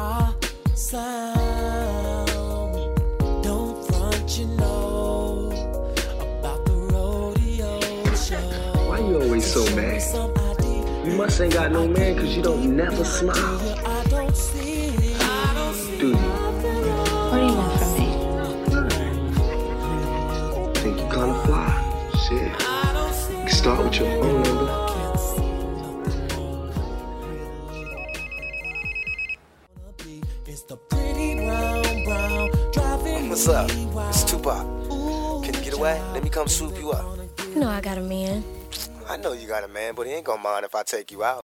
our sound. Don't front, you know, about the rodeo show. Why you always so mad? You must ain't got no man because you don't never smile. I don't see. I don't see Do you? What do you want from me? Think you kinda fly? Shit. You can start with your phone It's the pretty brown brown driving What's up? wild. It's Tupac. Can you get away? Let me come swoop you up. You know I got a man. I know you got a man, but he ain't gonna mind if I take you out.